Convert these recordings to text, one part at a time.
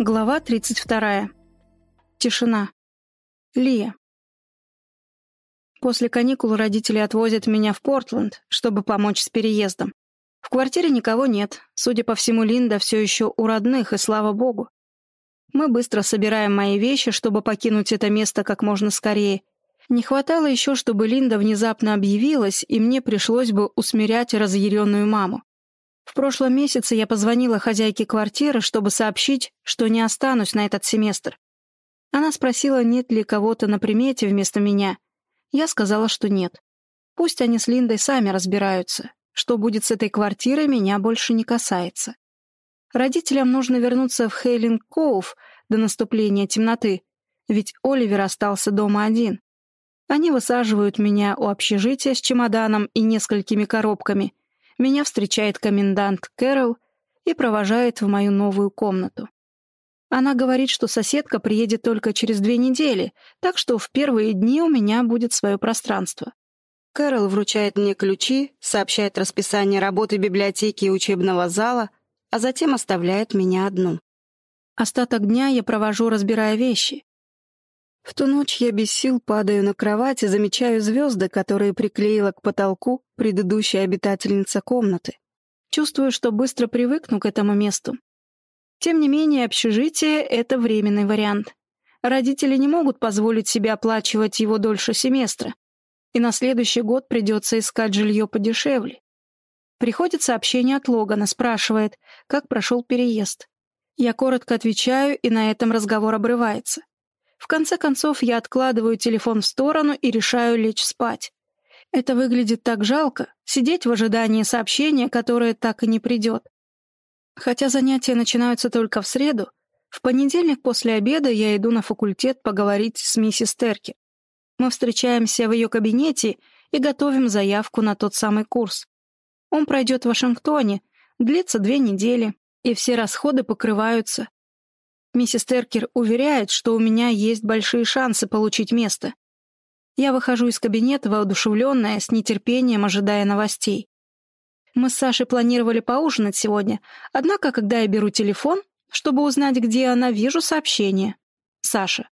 Глава 32. Тишина. Лия. После каникул родители отвозят меня в Портленд, чтобы помочь с переездом. В квартире никого нет. Судя по всему, Линда все еще у родных, и слава богу. Мы быстро собираем мои вещи, чтобы покинуть это место как можно скорее. Не хватало еще, чтобы Линда внезапно объявилась, и мне пришлось бы усмирять разъяренную маму. В прошлом месяце я позвонила хозяйке квартиры, чтобы сообщить, что не останусь на этот семестр. Она спросила, нет ли кого-то на примете вместо меня. Я сказала, что нет. Пусть они с Линдой сами разбираются. Что будет с этой квартирой, меня больше не касается. Родителям нужно вернуться в Хейлинг Коув до наступления темноты, ведь Оливер остался дома один. Они высаживают меня у общежития с чемоданом и несколькими коробками, меня встречает комендант Кэрол и провожает в мою новую комнату. Она говорит, что соседка приедет только через две недели, так что в первые дни у меня будет свое пространство. Кэрол вручает мне ключи, сообщает расписание работы библиотеки и учебного зала, а затем оставляет меня одну. Остаток дня я провожу, разбирая вещи. В ту ночь я без сил падаю на кровать и замечаю звезды, которые приклеила к потолку предыдущая обитательница комнаты. Чувствую, что быстро привыкну к этому месту. Тем не менее, общежитие — это временный вариант. Родители не могут позволить себе оплачивать его дольше семестра, и на следующий год придется искать жилье подешевле. Приходит сообщение от Логана, спрашивает, как прошел переезд. Я коротко отвечаю, и на этом разговор обрывается. В конце концов, я откладываю телефон в сторону и решаю лечь спать. Это выглядит так жалко, сидеть в ожидании сообщения, которое так и не придет. Хотя занятия начинаются только в среду, в понедельник после обеда я иду на факультет поговорить с миссис Терки. Мы встречаемся в ее кабинете и готовим заявку на тот самый курс. Он пройдет в Вашингтоне, длится две недели, и все расходы покрываются. Миссис Теркер уверяет, что у меня есть большие шансы получить место. Я выхожу из кабинета, воодушевленная, с нетерпением ожидая новостей. Мы с Сашей планировали поужинать сегодня, однако, когда я беру телефон, чтобы узнать, где она, вижу сообщение. Саша.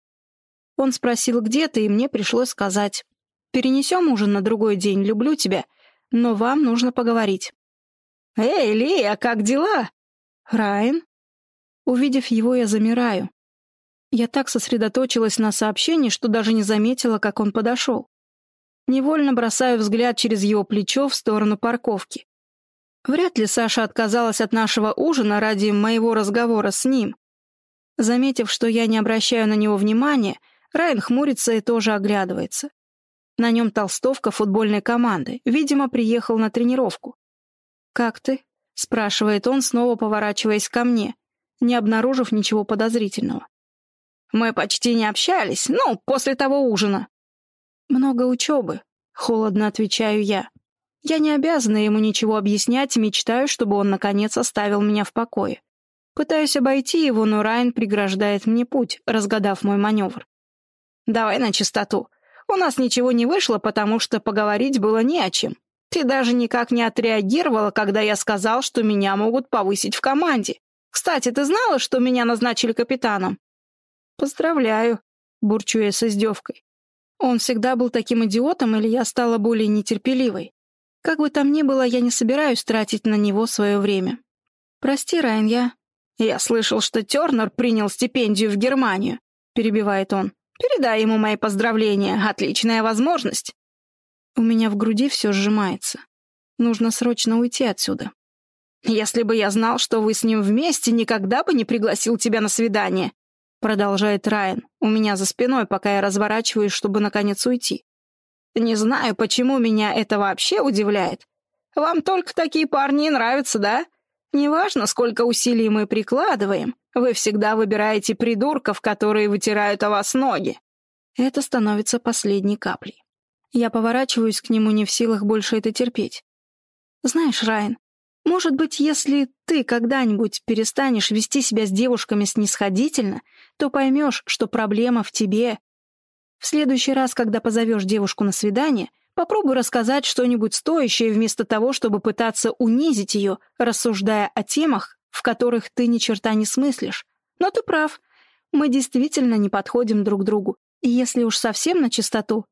Он спросил, где ты, и мне пришлось сказать. «Перенесем ужин на другой день, люблю тебя, но вам нужно поговорить». «Эй, Лия, как дела?» «Райан?» Увидев его, я замираю. Я так сосредоточилась на сообщении, что даже не заметила, как он подошел. Невольно бросаю взгляд через его плечо в сторону парковки. Вряд ли Саша отказалась от нашего ужина ради моего разговора с ним. Заметив, что я не обращаю на него внимания, Райан хмурится и тоже оглядывается. На нем толстовка футбольной команды. Видимо, приехал на тренировку. «Как ты?» — спрашивает он, снова поворачиваясь ко мне не обнаружив ничего подозрительного. «Мы почти не общались, ну, после того ужина». «Много учебы», — холодно отвечаю я. Я не обязана ему ничего объяснять и мечтаю, чтобы он, наконец, оставил меня в покое. Пытаюсь обойти его, но Райан преграждает мне путь, разгадав мой маневр. «Давай на чистоту. У нас ничего не вышло, потому что поговорить было не о чем. Ты даже никак не отреагировала, когда я сказал, что меня могут повысить в команде. Кстати, ты знала, что меня назначили капитаном?» «Поздравляю», — бурчу я с издевкой. Он всегда был таким идиотом, или я стала более нетерпеливой? Как бы там ни было, я не собираюсь тратить на него свое время. «Прости, Райан, я...» «Я слышал, что Тернер принял стипендию в Германию», — перебивает он. «Передай ему мои поздравления. Отличная возможность». У меня в груди все сжимается. Нужно срочно уйти отсюда. «Если бы я знал, что вы с ним вместе, никогда бы не пригласил тебя на свидание», продолжает Райан, у меня за спиной, пока я разворачиваюсь, чтобы наконец уйти. «Не знаю, почему меня это вообще удивляет. Вам только такие парни нравятся, да? Неважно, сколько усилий мы прикладываем, вы всегда выбираете придурков, которые вытирают о вас ноги». Это становится последней каплей. Я поворачиваюсь к нему не в силах больше это терпеть. «Знаешь, Райан, может быть, если ты когда-нибудь перестанешь вести себя с девушками снисходительно, то поймешь, что проблема в тебе. В следующий раз, когда позовешь девушку на свидание, попробуй рассказать что-нибудь стоящее вместо того, чтобы пытаться унизить ее, рассуждая о темах, в которых ты ни черта не смыслишь. Но ты прав. Мы действительно не подходим друг другу. И если уж совсем на чистоту,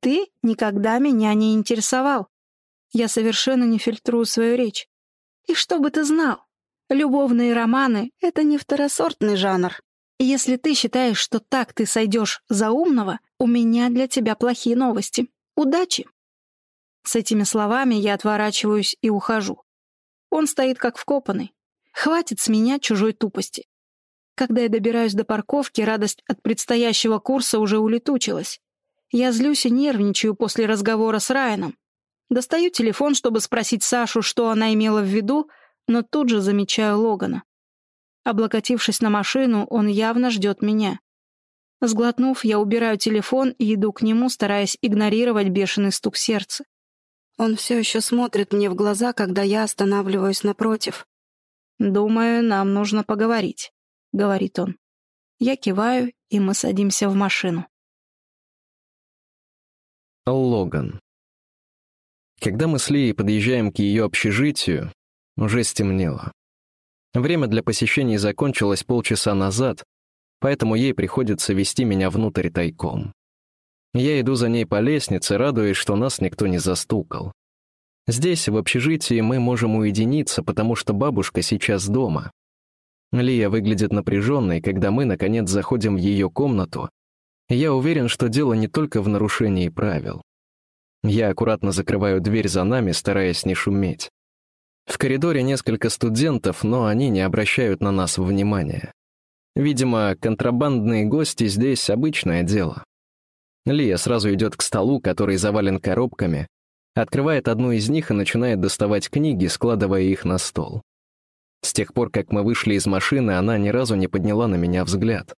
ты никогда меня не интересовал. Я совершенно не фильтрую свою речь. И чтобы ты знал, любовные романы — это не второсортный жанр. Если ты считаешь, что так ты сойдешь за умного, у меня для тебя плохие новости. Удачи!» С этими словами я отворачиваюсь и ухожу. Он стоит как вкопанный. Хватит с меня чужой тупости. Когда я добираюсь до парковки, радость от предстоящего курса уже улетучилась. Я злюсь и нервничаю после разговора с Райаном. Достаю телефон, чтобы спросить Сашу, что она имела в виду, но тут же замечаю Логана. Облокотившись на машину, он явно ждет меня. Сглотнув, я убираю телефон и иду к нему, стараясь игнорировать бешеный стук сердца. Он все еще смотрит мне в глаза, когда я останавливаюсь напротив. «Думаю, нам нужно поговорить», — говорит он. Я киваю, и мы садимся в машину. Логан. Когда мы с Лией подъезжаем к ее общежитию, уже стемнело. Время для посещений закончилось полчаса назад, поэтому ей приходится вести меня внутрь тайком. Я иду за ней по лестнице, радуясь, что нас никто не застукал. Здесь, в общежитии, мы можем уединиться, потому что бабушка сейчас дома. Лия выглядит напряженной, когда мы, наконец, заходим в ее комнату. Я уверен, что дело не только в нарушении правил. Я аккуратно закрываю дверь за нами, стараясь не шуметь. В коридоре несколько студентов, но они не обращают на нас внимания. Видимо, контрабандные гости здесь обычное дело. Лия сразу идет к столу, который завален коробками, открывает одну из них и начинает доставать книги, складывая их на стол. С тех пор, как мы вышли из машины, она ни разу не подняла на меня взгляд.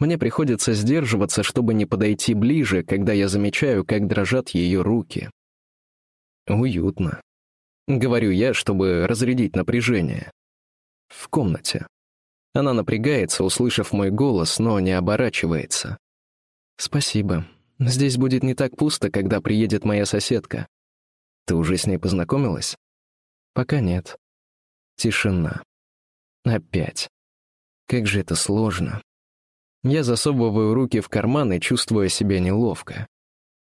Мне приходится сдерживаться, чтобы не подойти ближе, когда я замечаю, как дрожат ее руки. Уютно. Говорю я, чтобы разрядить напряжение. В комнате. Она напрягается, услышав мой голос, но не оборачивается. «Спасибо. Здесь будет не так пусто, когда приедет моя соседка. Ты уже с ней познакомилась?» «Пока нет». Тишина. Опять. Как же это сложно. Я засовываю руки в карманы, чувствуя себя неловко.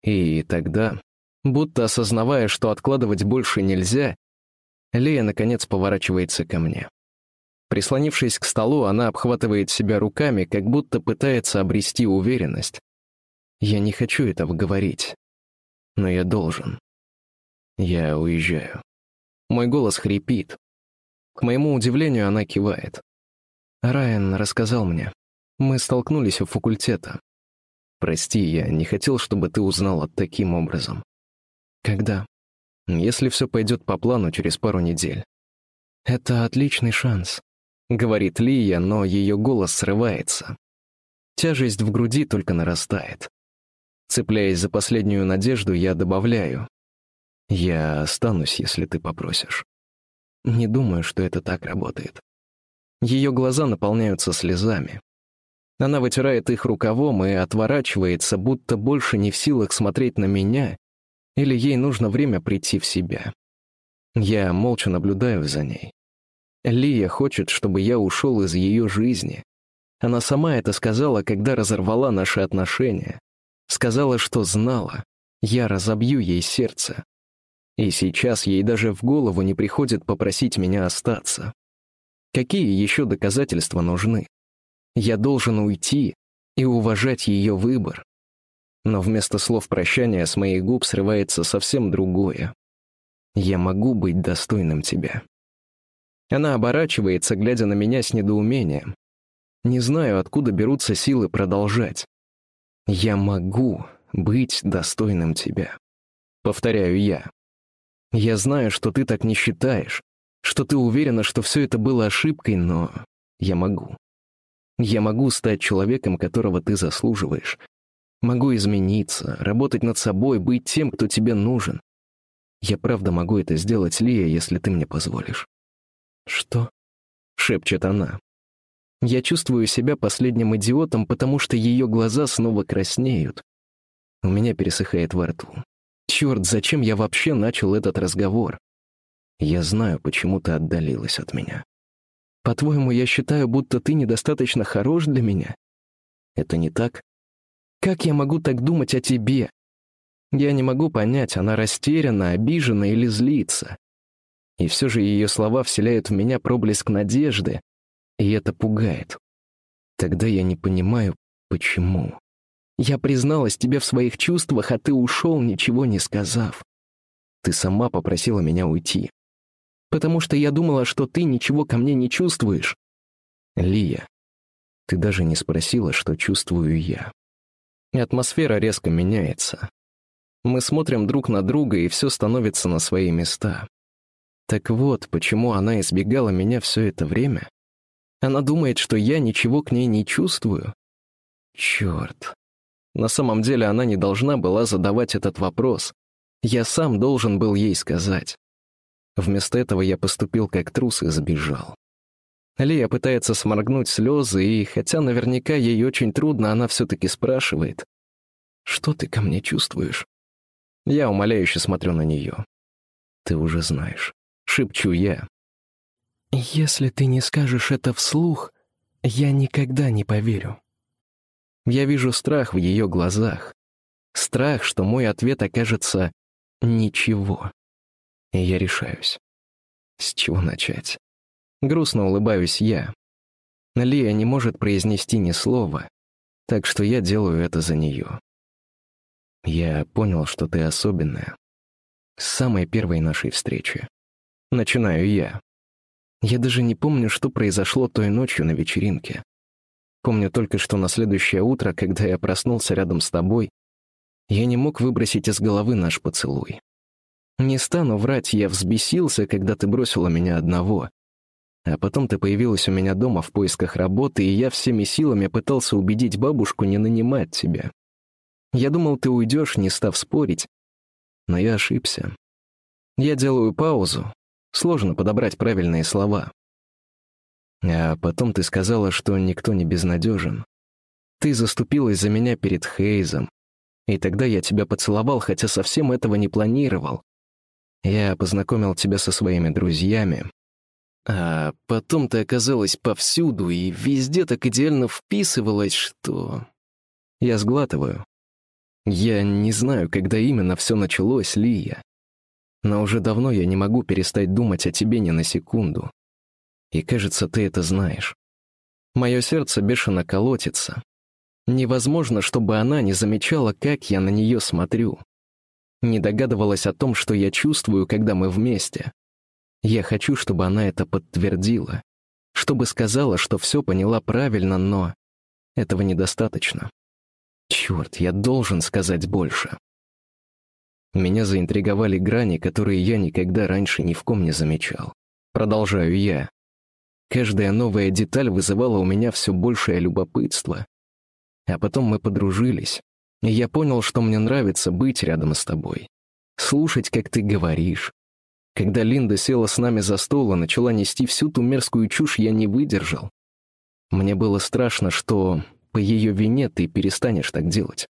И тогда, будто осознавая, что откладывать больше нельзя, Лея, наконец, поворачивается ко мне. Прислонившись к столу, она обхватывает себя руками, как будто пытается обрести уверенность. Я не хочу этого говорить, но я должен. Я уезжаю. Мой голос хрипит. К моему удивлению, она кивает. Райан рассказал мне. Мы столкнулись у факультета. Прости, я не хотел, чтобы ты узнала таким образом. Когда? Если все пойдет по плану через пару недель. Это отличный шанс. — говорит Лия, но ее голос срывается. Тяжесть в груди только нарастает. Цепляясь за последнюю надежду, я добавляю. «Я останусь, если ты попросишь». Не думаю, что это так работает. Ее глаза наполняются слезами. Она вытирает их рукавом и отворачивается, будто больше не в силах смотреть на меня, или ей нужно время прийти в себя. Я молча наблюдаю за ней. Лия хочет, чтобы я ушел из ее жизни. Она сама это сказала, когда разорвала наши отношения. Сказала, что знала. Я разобью ей сердце. И сейчас ей даже в голову не приходит попросить меня остаться. Какие еще доказательства нужны? Я должен уйти и уважать ее выбор. Но вместо слов прощания с моих губ срывается совсем другое. Я могу быть достойным тебя. Она оборачивается, глядя на меня с недоумением. Не знаю, откуда берутся силы продолжать. «Я могу быть достойным тебя», — повторяю я. «Я знаю, что ты так не считаешь, что ты уверена, что все это было ошибкой, но я могу. Я могу стать человеком, которого ты заслуживаешь. Могу измениться, работать над собой, быть тем, кто тебе нужен. Я правда могу это сделать, Лия, если ты мне позволишь. «Что?» — шепчет она. Я чувствую себя последним идиотом, потому что ее глаза снова краснеют. У меня пересыхает во рту. Черт, зачем я вообще начал этот разговор? Я знаю, почему ты отдалилась от меня. По-твоему, я считаю, будто ты недостаточно хорош для меня? Это не так. Как я могу так думать о тебе? Я не могу понять, она растеряна, обижена или злится. И все же ее слова вселяют в меня проблеск надежды, и это пугает. Тогда я не понимаю, почему. Я призналась тебе в своих чувствах, а ты ушел, ничего не сказав. Ты сама попросила меня уйти. Потому что я думала, что ты ничего ко мне не чувствуешь. Лия, ты даже не спросила, что чувствую я. Атмосфера резко меняется. Мы смотрим друг на друга, и все становится на свои места. Так вот, почему она избегала меня все это время? Она думает, что я ничего к ней не чувствую? Черт. На самом деле она не должна была задавать этот вопрос. Я сам должен был ей сказать. Вместо этого я поступил как трус и сбежал. Лия пытается сморгнуть слезы, и, хотя наверняка ей очень трудно, она все-таки спрашивает, «Что ты ко мне чувствуешь?» Я умоляюще смотрю на нее. «Ты уже знаешь», — шепчу я. «Если ты не скажешь это вслух, я никогда не поверю». Я вижу страх в ее глазах. Страх, что мой ответ окажется «ничего». И я решаюсь. С чего начать? Грустно улыбаюсь я. Лия не может произнести ни слова, так что я делаю это за нее. Я понял, что ты особенная. С самой первой нашей встречи. Начинаю я. Я даже не помню, что произошло той ночью на вечеринке. Помню только, что на следующее утро, когда я проснулся рядом с тобой, я не мог выбросить из головы наш поцелуй. Не стану врать, я взбесился, когда ты бросила меня одного. А потом ты появилась у меня дома в поисках работы, и я всеми силами пытался убедить бабушку не нанимать тебя. Я думал, ты уйдешь, не став спорить. Но я ошибся. Я делаю паузу. Сложно подобрать правильные слова. А потом ты сказала, что никто не безнадежен. Ты заступилась за меня перед Хейзом. И тогда я тебя поцеловал, хотя совсем этого не планировал. Я познакомил тебя со своими друзьями. А потом ты оказалась повсюду и везде так идеально вписывалась, что... Я сглатываю. Я не знаю, когда именно все началось, Лия. Но уже давно я не могу перестать думать о тебе ни на секунду. И кажется, ты это знаешь. Мое сердце бешено колотится. Невозможно, чтобы она не замечала, как я на нее смотрю. Не догадывалась о том, что я чувствую, когда мы вместе. Я хочу, чтобы она это подтвердила. Чтобы сказала, что все поняла правильно, но этого недостаточно. Черт, я должен сказать больше. Меня заинтриговали грани, которые я никогда раньше ни в ком не замечал. Продолжаю я. Каждая новая деталь вызывала у меня все большее любопытство. А потом мы подружились, и я понял, что мне нравится быть рядом с тобой. Слушать, как ты говоришь. Когда Линда села с нами за стол и начала нести всю ту мерзкую чушь, я не выдержал. Мне было страшно, что по ее вине ты перестанешь так делать.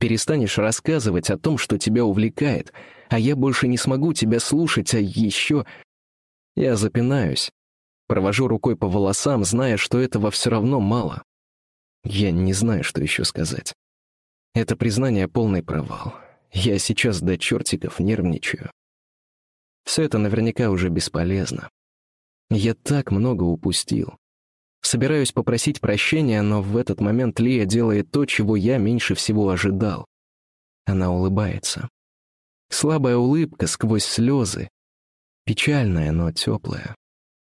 Перестанешь рассказывать о том, что тебя увлекает, а я больше не смогу тебя слушать, а еще... Я запинаюсь. Провожу рукой по волосам, зная, что этого все равно мало. Я не знаю, что еще сказать. Это признание — полный провал. Я сейчас до чертиков нервничаю. Все это наверняка уже бесполезно. Я так много упустил. Собираюсь попросить прощения, но в этот момент Лия делает то, чего я меньше всего ожидал. Она улыбается. Слабая улыбка сквозь слезы. Печальная, но теплая.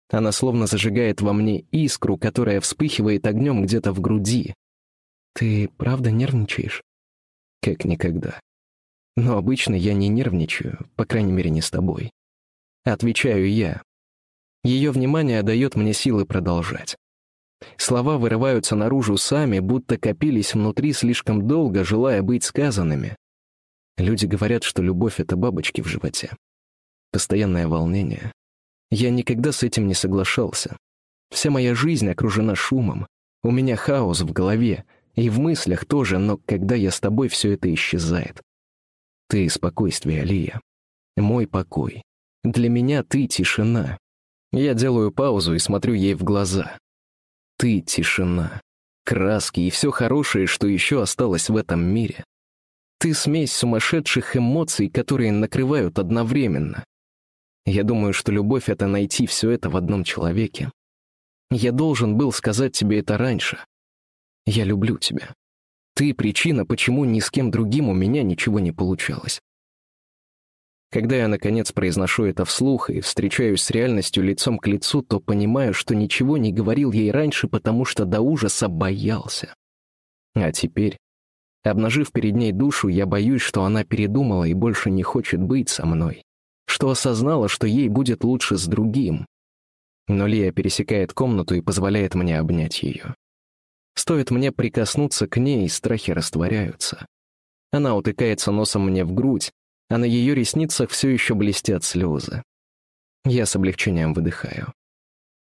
Она словно зажигает во мне искру, которая вспыхивает огнем где-то в груди. Ты правда нервничаешь? Как никогда. Но обычно я не нервничаю, по крайней мере, не с тобой. Отвечаю я. Ее внимание дает мне силы продолжать. Слова вырываются наружу сами, будто копились внутри слишком долго, желая быть сказанными. Люди говорят, что любовь — это бабочки в животе. Постоянное волнение. Я никогда с этим не соглашался. Вся моя жизнь окружена шумом. У меня хаос в голове, и в мыслях тоже, но когда я с тобой, все это исчезает. Ты — спокойствие, Алия. Мой покой. Для меня ты — тишина. Я делаю паузу и смотрю ей в глаза. Ты — тишина, краски и все хорошее, что еще осталось в этом мире. Ты — смесь сумасшедших эмоций, которые накрывают одновременно. Я думаю, что любовь — это найти все это в одном человеке. Я должен был сказать тебе это раньше. Я люблю тебя. Ты — причина, почему ни с кем другим у меня ничего не получалось. Когда я, наконец, произношу это вслух и встречаюсь с реальностью лицом к лицу, то понимаю, что ничего не говорил ей раньше, потому что до ужаса боялся. А теперь, обнажив перед ней душу, я боюсь, что она передумала и больше не хочет быть со мной, что осознала, что ей будет лучше с другим. Но Лия пересекает комнату и позволяет мне обнять ее. Стоит мне прикоснуться к ней, страхи растворяются. Она утыкается носом мне в грудь, а на ее ресницах все еще блестят слезы. Я с облегчением выдыхаю.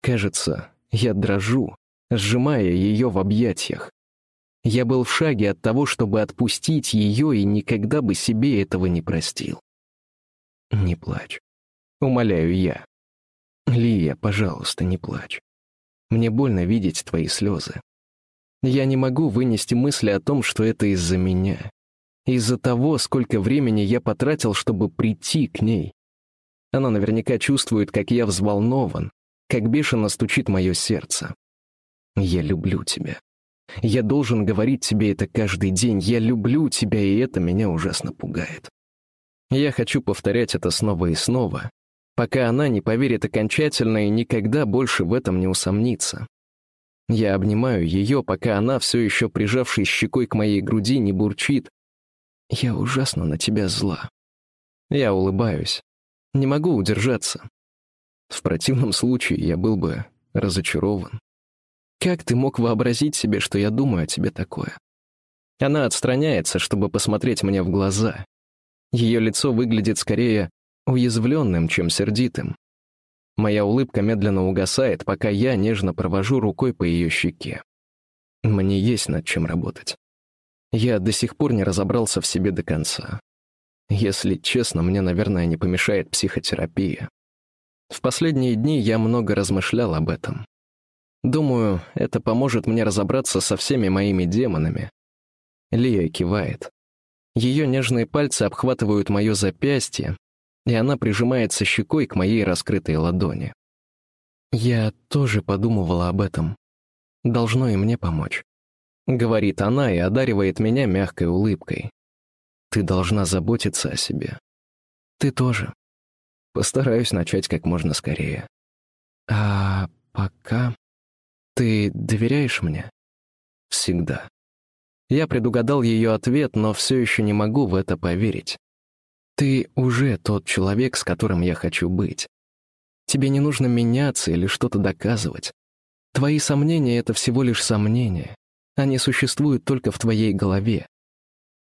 Кажется, я дрожу, сжимая ее в объятиях. Я был в шаге от того, чтобы отпустить ее, и никогда бы себе этого не простил. Не плачь. Умоляю я. Лия, пожалуйста, не плачь. Мне больно видеть твои слезы. Я не могу вынести мысли о том, что это из-за меня из-за того, сколько времени я потратил, чтобы прийти к ней. Она наверняка чувствует, как я взволнован, как бешено стучит мое сердце. Я люблю тебя. Я должен говорить тебе это каждый день. Я люблю тебя, и это меня ужасно пугает. Я хочу повторять это снова и снова, пока она не поверит окончательно и никогда больше в этом не усомнится. Я обнимаю ее, пока она, все еще прижавшись щекой к моей груди, не бурчит, я ужасно на тебя зла. Я улыбаюсь. Не могу удержаться. В противном случае я был бы разочарован. Как ты мог вообразить себе, что я думаю о тебе такое? Она отстраняется, чтобы посмотреть мне в глаза. Ее лицо выглядит скорее уязвленным, чем сердитым. Моя улыбка медленно угасает, пока я нежно провожу рукой по ее щеке. Мне есть над чем работать. Я до сих пор не разобрался в себе до конца. Если честно, мне, наверное, не помешает психотерапия. В последние дни я много размышлял об этом. Думаю, это поможет мне разобраться со всеми моими демонами. Лия кивает. Ее нежные пальцы обхватывают мое запястье, и она прижимается щекой к моей раскрытой ладони. Я тоже подумывала об этом. Должно и мне помочь. — говорит она и одаривает меня мягкой улыбкой. «Ты должна заботиться о себе. Ты тоже. Постараюсь начать как можно скорее. А пока... Ты доверяешь мне?» «Всегда». Я предугадал ее ответ, но все еще не могу в это поверить. Ты уже тот человек, с которым я хочу быть. Тебе не нужно меняться или что-то доказывать. Твои сомнения — это всего лишь сомнения. Они существуют только в твоей голове.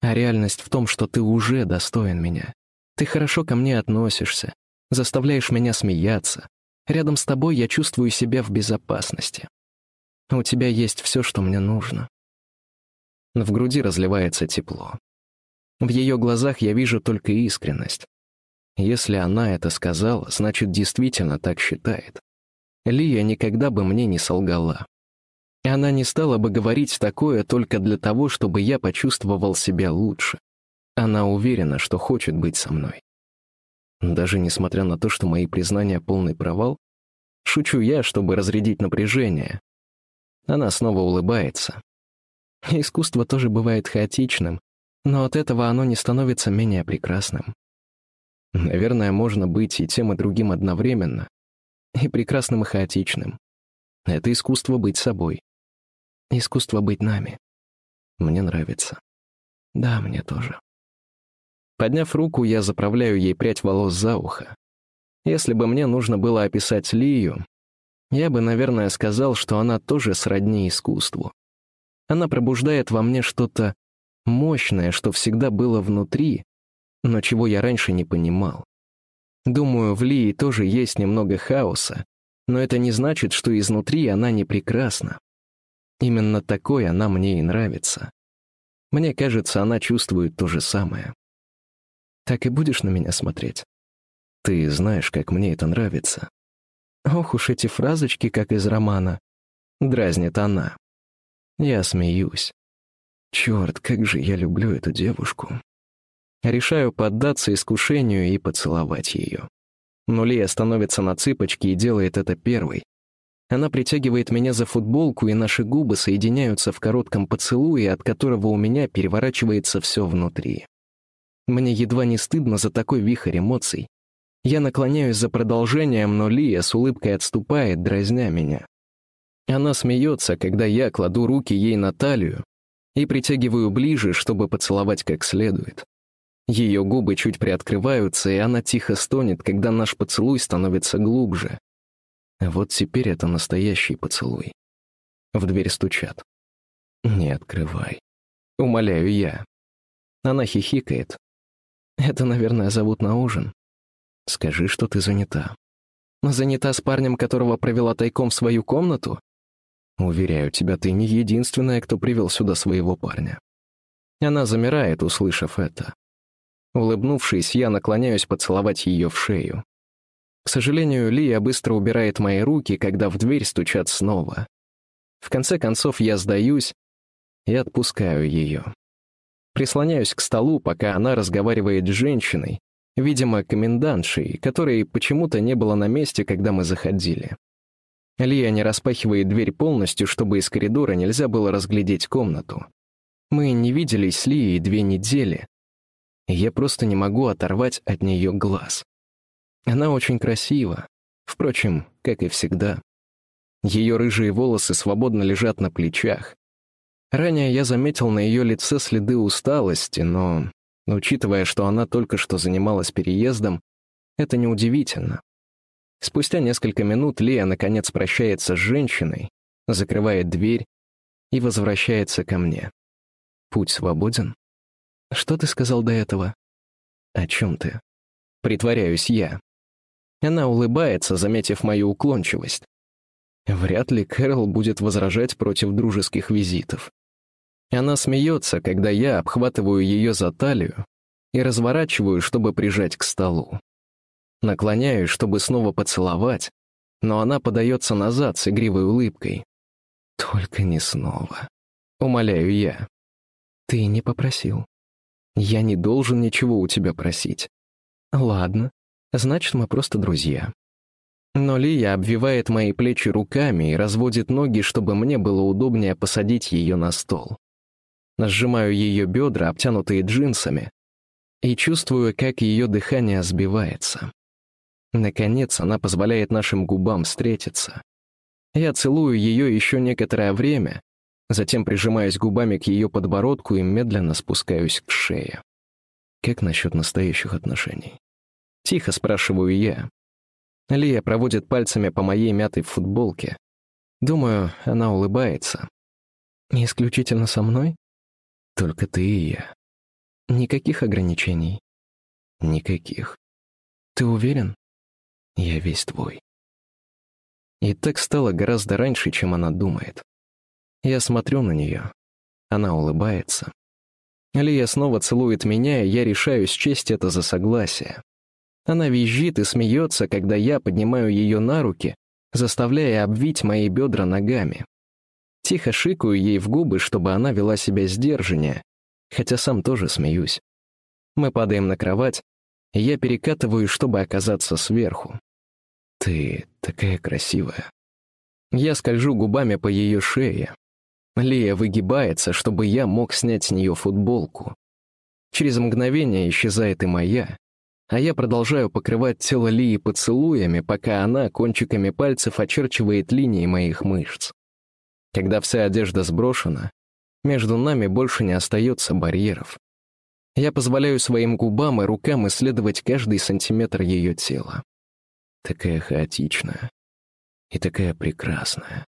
А реальность в том, что ты уже достоин меня. Ты хорошо ко мне относишься, заставляешь меня смеяться. Рядом с тобой я чувствую себя в безопасности. У тебя есть все, что мне нужно. В груди разливается тепло. В ее глазах я вижу только искренность. Если она это сказала, значит, действительно так считает. Лия никогда бы мне не солгала. И она не стала бы говорить такое только для того, чтобы я почувствовал себя лучше. Она уверена, что хочет быть со мной. Даже несмотря на то, что мои признания — полный провал, шучу я, чтобы разрядить напряжение. Она снова улыбается. Искусство тоже бывает хаотичным, но от этого оно не становится менее прекрасным. Наверное, можно быть и тем, и другим одновременно, и прекрасным, и хаотичным. Это искусство быть собой. Искусство быть нами. Мне нравится. Да, мне тоже. Подняв руку, я заправляю ей прядь волос за ухо. Если бы мне нужно было описать Лию, я бы, наверное, сказал, что она тоже сродни искусству. Она пробуждает во мне что-то мощное, что всегда было внутри, но чего я раньше не понимал. Думаю, в Лии тоже есть немного хаоса, но это не значит, что изнутри она не прекрасна. Именно такой она мне и нравится. Мне кажется, она чувствует то же самое. Так и будешь на меня смотреть? Ты знаешь, как мне это нравится. Ох уж эти фразочки, как из романа. Дразнит она. Я смеюсь. Черт, как же я люблю эту девушку. Решаю поддаться искушению и поцеловать ее. Но Лия становится на цыпочки и делает это первой. Она притягивает меня за футболку, и наши губы соединяются в коротком поцелуе, от которого у меня переворачивается все внутри. Мне едва не стыдно за такой вихрь эмоций. Я наклоняюсь за продолжением, но Лия с улыбкой отступает, дразня меня. Она смеется, когда я кладу руки ей на талию и притягиваю ближе, чтобы поцеловать как следует. Ее губы чуть приоткрываются, и она тихо стонет, когда наш поцелуй становится глубже. Вот теперь это настоящий поцелуй. В дверь стучат. «Не открывай». Умоляю я. Она хихикает. «Это, наверное, зовут на ужин. Скажи, что ты занята». «Занята с парнем, которого провела тайком в свою комнату?» «Уверяю тебя, ты не единственная, кто привел сюда своего парня». Она замирает, услышав это. Улыбнувшись, я наклоняюсь поцеловать ее в шею. К сожалению, Лия быстро убирает мои руки, когда в дверь стучат снова. В конце концов, я сдаюсь и отпускаю ее. Прислоняюсь к столу, пока она разговаривает с женщиной, видимо, комендантшей, которой почему-то не было на месте, когда мы заходили. Лия не распахивает дверь полностью, чтобы из коридора нельзя было разглядеть комнату. Мы не виделись с Лией две недели, я просто не могу оторвать от нее глаз. Она очень красива, впрочем, как и всегда. Ее рыжие волосы свободно лежат на плечах. Ранее я заметил на ее лице следы усталости, но, учитывая, что она только что занималась переездом, это неудивительно. Спустя несколько минут Лия наконец прощается с женщиной, закрывает дверь и возвращается ко мне. Путь свободен? Что ты сказал до этого? О чем ты? Притворяюсь я. Она улыбается, заметив мою уклончивость. Вряд ли Кэрол будет возражать против дружеских визитов. Она смеется, когда я обхватываю ее за талию и разворачиваю, чтобы прижать к столу. Наклоняюсь, чтобы снова поцеловать, но она подается назад с игривой улыбкой. «Только не снова», — умоляю я. «Ты не попросил. Я не должен ничего у тебя просить». «Ладно, Значит, мы просто друзья. Но Лия обвивает мои плечи руками и разводит ноги, чтобы мне было удобнее посадить ее на стол. Сжимаю ее бедра, обтянутые джинсами, и чувствую, как ее дыхание сбивается. Наконец, она позволяет нашим губам встретиться. Я целую ее еще некоторое время, затем прижимаюсь губами к ее подбородку и медленно спускаюсь к шее. Как насчет настоящих отношений? Тихо спрашиваю я. Лия проводит пальцами по моей мятой футболке. Думаю, она улыбается. «Исключительно со мной?» «Только ты и я». «Никаких ограничений?» «Никаких». «Ты уверен?» «Я весь твой». И так стало гораздо раньше, чем она думает. Я смотрю на нее. Она улыбается. Лия снова целует меня, и я решаю счесть это за согласие. Она визжит и смеется, когда я поднимаю ее на руки, заставляя обвить мои бедра ногами. Тихо шикаю ей в губы, чтобы она вела себя сдержаннее, хотя сам тоже смеюсь. Мы падаем на кровать, я перекатываю, чтобы оказаться сверху. «Ты такая красивая». Я скольжу губами по ее шее. Лия выгибается, чтобы я мог снять с нее футболку. Через мгновение исчезает и моя, а я продолжаю покрывать тело Лии поцелуями, пока она кончиками пальцев очерчивает линии моих мышц. Когда вся одежда сброшена, между нами больше не остается барьеров. Я позволяю своим губам и рукам исследовать каждый сантиметр ее тела. Такая хаотичная и такая прекрасная.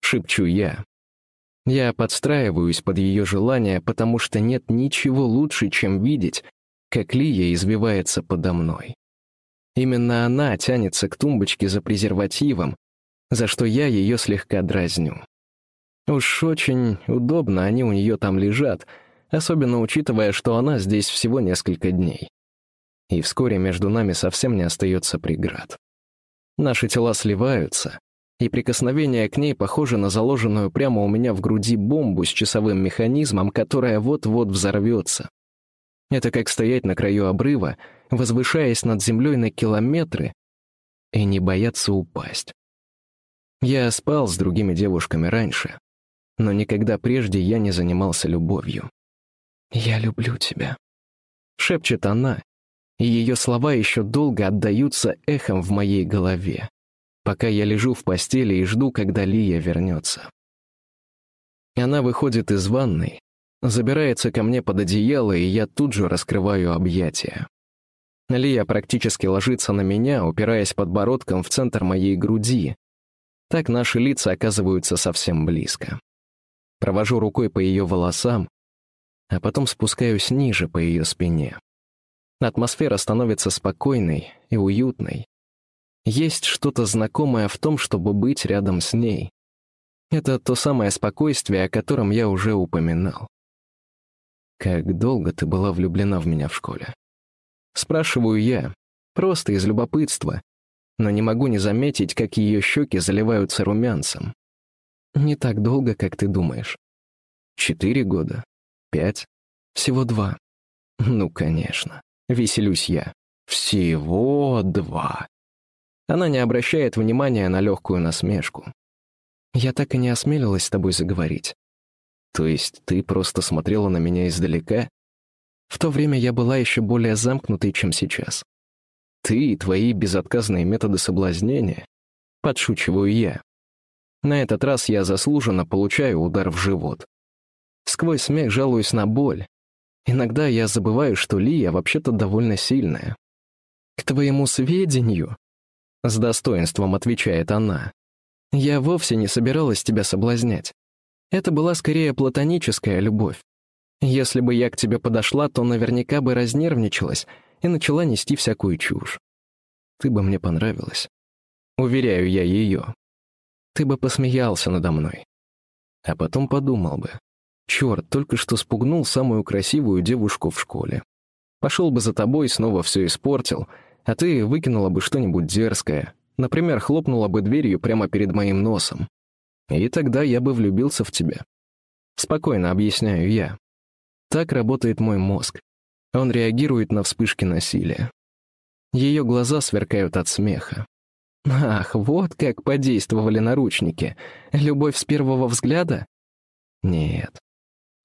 Шепчу я. Я подстраиваюсь под ее желание, потому что нет ничего лучше, чем видеть, как Лия извивается подо мной. Именно она тянется к тумбочке за презервативом, за что я ее слегка дразню. Уж очень удобно они у нее там лежат, особенно учитывая, что она здесь всего несколько дней. И вскоре между нами совсем не остается преград. Наши тела сливаются, и прикосновение к ней похоже на заложенную прямо у меня в груди бомбу с часовым механизмом, которая вот-вот взорвется. Это как стоять на краю обрыва, возвышаясь над землей на километры, и не бояться упасть. Я спал с другими девушками раньше, но никогда прежде я не занимался любовью. «Я люблю тебя», — шепчет она, и ее слова еще долго отдаются эхом в моей голове, пока я лежу в постели и жду, когда Лия вернется. Она выходит из ванной, забирается ко мне под одеяло, и я тут же раскрываю объятия. Лия практически ложится на меня, упираясь подбородком в центр моей груди. Так наши лица оказываются совсем близко. Провожу рукой по ее волосам, а потом спускаюсь ниже по ее спине. Атмосфера становится спокойной и уютной. Есть что-то знакомое в том, чтобы быть рядом с ней. Это то самое спокойствие, о котором я уже упоминал. «Как долго ты была влюблена в меня в школе?» Спрашиваю я, просто из любопытства, но не могу не заметить, как ее щеки заливаются румянцем. Не так долго, как ты думаешь. Четыре года? Пять? Всего два. Ну, конечно. Веселюсь я. Всего два. Она не обращает внимания на легкую насмешку. Я так и не осмелилась с тобой заговорить. То есть ты просто смотрела на меня издалека? В то время я была еще более замкнутой, чем сейчас. Ты и твои безотказные методы соблазнения. Подшучиваю я. На этот раз я заслуженно получаю удар в живот. Сквозь смех жалуюсь на боль, Иногда я забываю, что Лия вообще-то довольно сильная. «К твоему сведению», — с достоинством отвечает она, «я вовсе не собиралась тебя соблазнять. Это была скорее платоническая любовь. Если бы я к тебе подошла, то наверняка бы разнервничалась и начала нести всякую чушь. Ты бы мне понравилась. Уверяю я ее. Ты бы посмеялся надо мной. А потом подумал бы, Черт, только что спугнул самую красивую девушку в школе. Пошел бы за тобой, снова все испортил, а ты выкинула бы что-нибудь дерзкое. Например, хлопнула бы дверью прямо перед моим носом. И тогда я бы влюбился в тебя. Спокойно объясняю я. Так работает мой мозг. Он реагирует на вспышки насилия. Ее глаза сверкают от смеха. Ах, вот как подействовали наручники. Любовь с первого взгляда? Нет.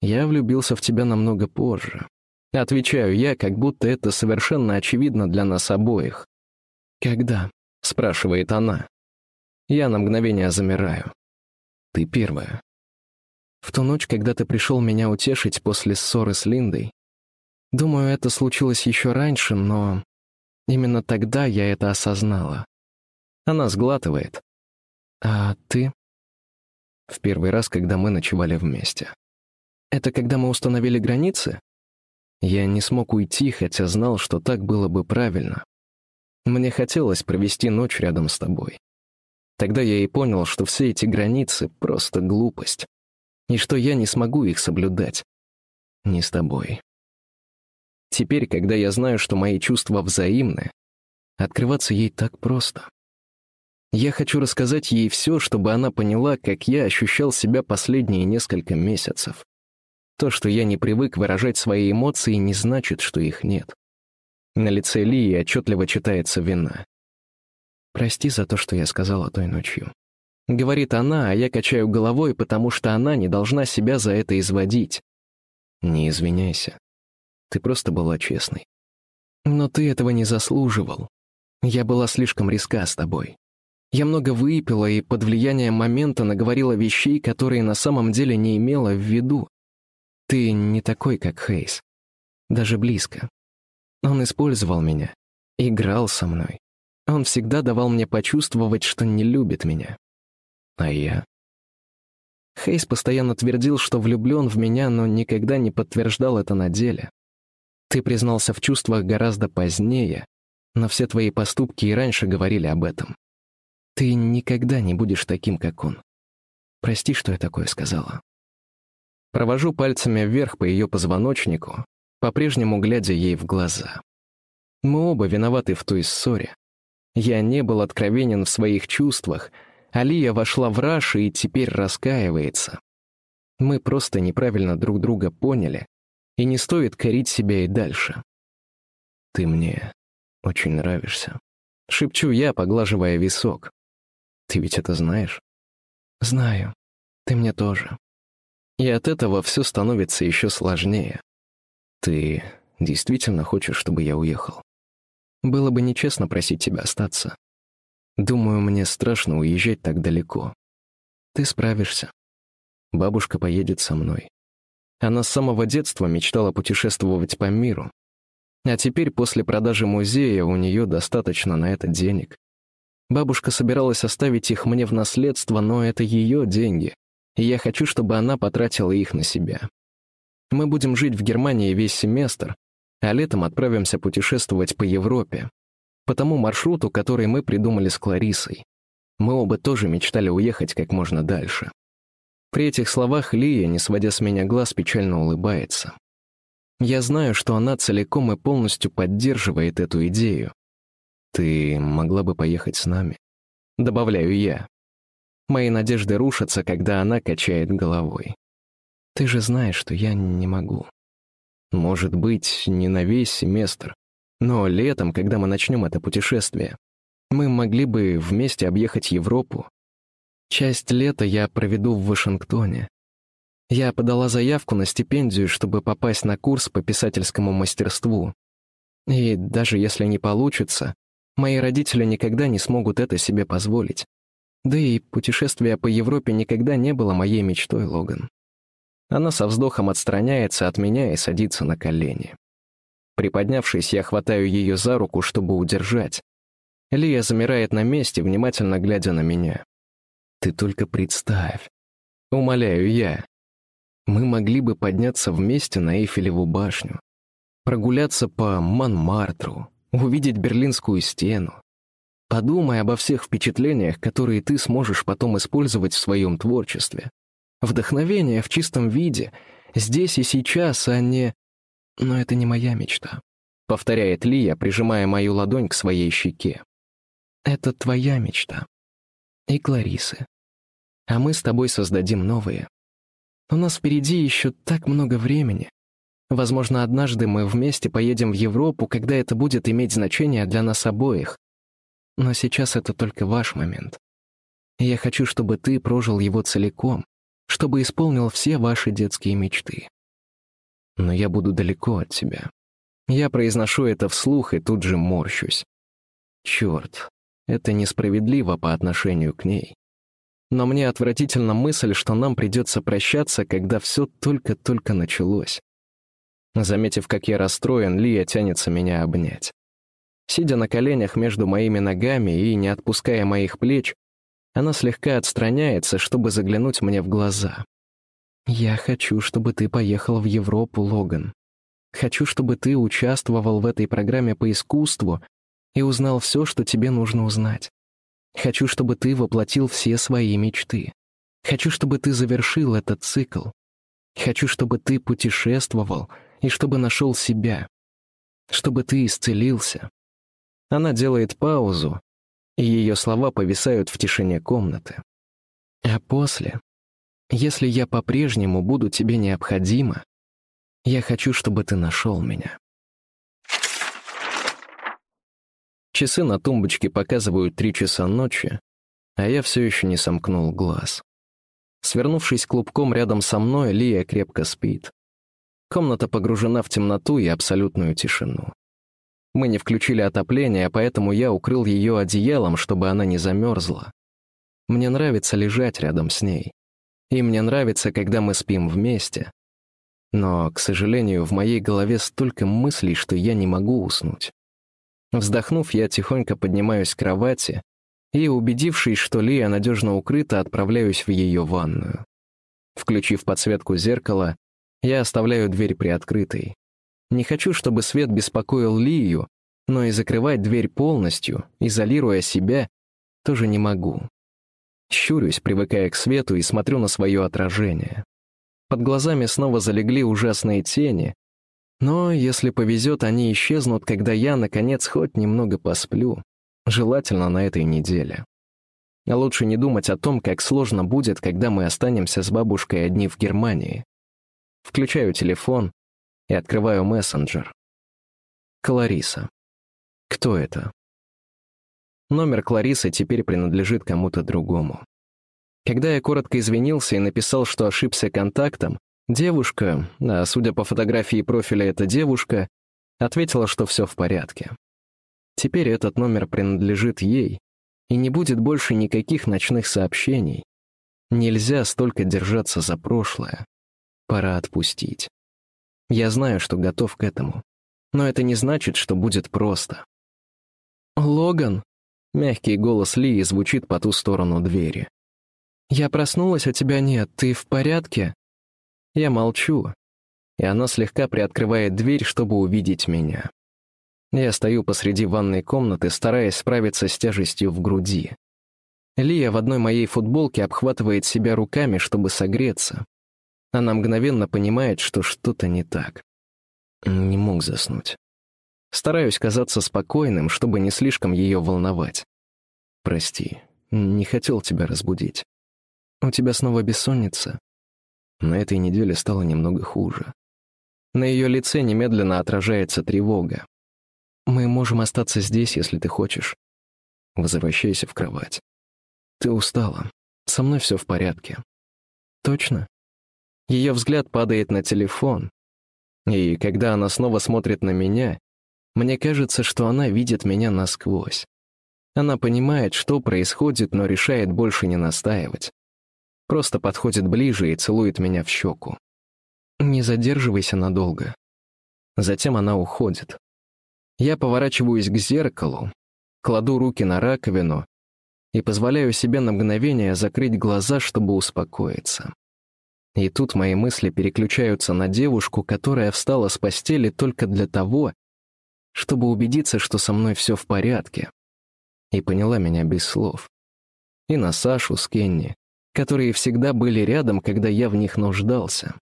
Я влюбился в тебя намного позже. Отвечаю я, как будто это совершенно очевидно для нас обоих. «Когда?» — спрашивает она. Я на мгновение замираю. «Ты первая». В ту ночь, когда ты пришел меня утешить после ссоры с Линдой, думаю, это случилось еще раньше, но именно тогда я это осознала. Она сглатывает. А ты? В первый раз, когда мы ночевали вместе. Это когда мы установили границы? Я не смог уйти, хотя знал, что так было бы правильно. Мне хотелось провести ночь рядом с тобой. Тогда я и понял, что все эти границы — просто глупость, и что я не смогу их соблюдать. Не с тобой. Теперь, когда я знаю, что мои чувства взаимны, открываться ей так просто. Я хочу рассказать ей все, чтобы она поняла, как я ощущал себя последние несколько месяцев. То, что я не привык выражать свои эмоции, не значит, что их нет. На лице Лии отчетливо читается вина. «Прости за то, что я сказала той ночью». Говорит она, а я качаю головой, потому что она не должна себя за это изводить. Не извиняйся. Ты просто была честной. Но ты этого не заслуживал. Я была слишком риска с тобой. Я много выпила и под влиянием момента наговорила вещей, которые на самом деле не имела в виду. Ты не такой, как Хейс. Даже близко. Он использовал меня, играл со мной. Он всегда давал мне почувствовать, что не любит меня. А я? Хейс постоянно твердил, что влюблен в меня, но никогда не подтверждал это на деле. Ты признался в чувствах гораздо позднее, но все твои поступки и раньше говорили об этом. Ты никогда не будешь таким, как он. Прости, что я такое сказала. Провожу пальцами вверх по ее позвоночнику, по-прежнему глядя ей в глаза. Мы оба виноваты в той ссоре. Я не был откровенен в своих чувствах, Алия вошла в раш и теперь раскаивается. Мы просто неправильно друг друга поняли, и не стоит корить себя и дальше. «Ты мне очень нравишься», — шепчу я, поглаживая висок. «Ты ведь это знаешь?» «Знаю. Ты мне тоже». И от этого все становится еще сложнее. «Ты действительно хочешь, чтобы я уехал?» Было бы нечестно просить тебя остаться. Думаю, мне страшно уезжать так далеко. Ты справишься. Бабушка поедет со мной. Она с самого детства мечтала путешествовать по миру. А теперь, после продажи музея, у нее достаточно на это денег. Бабушка собиралась оставить их мне в наследство, но это ее деньги, и я хочу, чтобы она потратила их на себя. Мы будем жить в Германии весь семестр, а летом отправимся путешествовать по Европе. По тому маршруту, который мы придумали с Кларисой. Мы оба тоже мечтали уехать как можно дальше. При этих словах Лия, не сводя с меня глаз, печально улыбается. Я знаю, что она целиком и полностью поддерживает эту идею. Ты могла бы поехать с нами. Добавляю я. Мои надежды рушатся, когда она качает головой. Ты же знаешь, что я не могу. Может быть, не на весь семестр, но летом, когда мы начнем это путешествие, мы могли бы вместе объехать Европу. Часть лета я проведу в Вашингтоне. Я подала заявку на стипендию, чтобы попасть на курс по писательскому мастерству. И даже если не получится, мои родители никогда не смогут это себе позволить. Да и путешествие по Европе никогда не было моей мечтой, Логан. Она со вздохом отстраняется от меня и садится на колени. Приподнявшись, я хватаю ее за руку, чтобы удержать. Лия замирает на месте, внимательно глядя на меня. «Ты только представь!» Умоляю я. Мы могли бы подняться вместе на Эйфелеву башню, прогуляться по Монмартру, увидеть Берлинскую стену. Подумай обо всех впечатлениях, которые ты сможешь потом использовать в своем творчестве. Вдохновение в чистом виде, здесь и сейчас, а не... Но это не моя мечта, — повторяет Лия, прижимая мою ладонь к своей щеке. Это твоя мечта. И Кларисы. А мы с тобой создадим новые. У нас впереди еще так много времени. Возможно, однажды мы вместе поедем в Европу, когда это будет иметь значение для нас обоих. Но сейчас это только ваш момент. я хочу, чтобы ты прожил его целиком, чтобы исполнил все ваши детские мечты. Но я буду далеко от тебя. Я произношу это вслух и тут же морщусь. Черт, это несправедливо по отношению к ней. Но мне отвратительна мысль, что нам придется прощаться, когда все только-только началось. Заметив, как я расстроен, Лия тянется меня обнять. Сидя на коленях между моими ногами и не отпуская моих плеч, она слегка отстраняется, чтобы заглянуть мне в глаза. «Я хочу, чтобы ты поехал в Европу, Логан. Хочу, чтобы ты участвовал в этой программе по искусству и узнал все, что тебе нужно узнать. Хочу, чтобы ты воплотил все свои мечты. Хочу, чтобы ты завершил этот цикл. Хочу, чтобы ты путешествовал и чтобы нашел себя. Чтобы ты исцелился». Она делает паузу, и ее слова повисают в тишине комнаты. А после, если я по-прежнему буду тебе необходима, я хочу, чтобы ты нашел меня. Часы на тумбочке показывают три часа ночи, а я все еще не сомкнул глаз. Свернувшись клубком рядом со мной, Лия крепко спит. Комната погружена в темноту и абсолютную тишину. Мы не включили отопление, поэтому я укрыл ее одеялом, чтобы она не замерзла. Мне нравится лежать рядом с ней. И мне нравится, когда мы спим вместе. Но, к сожалению, в моей голове столько мыслей, что я не могу уснуть. Вздохнув, я тихонько поднимаюсь к кровати и, убедившись, что Лия надежно укрыта, отправляюсь в ее ванную. Включив подсветку зеркала, я оставляю дверь приоткрытой. Не хочу, чтобы свет беспокоил Лию, но и закрывать дверь полностью, изолируя себя, тоже не могу. Щурюсь, привыкая к свету, и смотрю на свое отражение. Под глазами снова залегли ужасные тени, но, если повезет, они исчезнут, когда я, наконец, хоть немного посплю. Желательно на этой неделе. А лучше не думать о том, как сложно будет, когда мы останемся с бабушкой одни в Германии. Включаю телефон и открываю мессенджер. Клариса. Кто это? Номер Кларисы теперь принадлежит кому-то другому. Когда я коротко извинился и написал, что ошибся контактом, девушка, а судя по фотографии профиля эта девушка, ответила, что все в порядке. Теперь этот номер принадлежит ей, и не будет больше никаких ночных сообщений. Нельзя столько держаться за прошлое. Пора отпустить. Я знаю, что готов к этому. Но это не значит, что будет просто. «Логан!» — мягкий голос Лии звучит по ту сторону двери. «Я проснулась, а тебя нет. Ты в порядке?» Я молчу, и она слегка приоткрывает дверь, чтобы увидеть меня. Я стою посреди ванной комнаты, стараясь справиться с тяжестью в груди. Лия в одной моей футболке обхватывает себя руками, чтобы согреться. Она мгновенно понимает, что что-то не так. Не мог заснуть. Стараюсь казаться спокойным, чтобы не слишком ее волновать. Прости, не хотел тебя разбудить. У тебя снова бессонница? На этой неделе стало немного хуже. На ее лице немедленно отражается тревога. Мы можем остаться здесь, если ты хочешь. Возвращайся в кровать. Ты устала. Со мной все в порядке. Точно? Ее взгляд падает на телефон. И когда она снова смотрит на меня, мне кажется, что она видит меня насквозь. Она понимает, что происходит, но решает больше не настаивать. Просто подходит ближе и целует меня в щеку. Не задерживайся надолго. Затем она уходит. Я поворачиваюсь к зеркалу, кладу руки на раковину и позволяю себе на мгновение закрыть глаза, чтобы успокоиться. И тут мои мысли переключаются на девушку, которая встала с постели только для того, чтобы убедиться, что со мной все в порядке, и поняла меня без слов. И на Сашу с Кенни, которые всегда были рядом, когда я в них нуждался.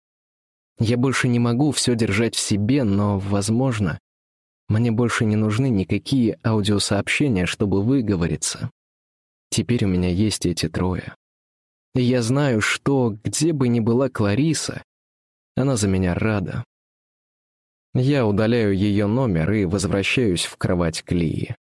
Я больше не могу все держать в себе, но, возможно, мне больше не нужны никакие аудиосообщения, чтобы выговориться. Теперь у меня есть эти трое. И я знаю, что, где бы ни была Клариса, она за меня рада. Я удаляю ее номер и возвращаюсь в кровать к Лии.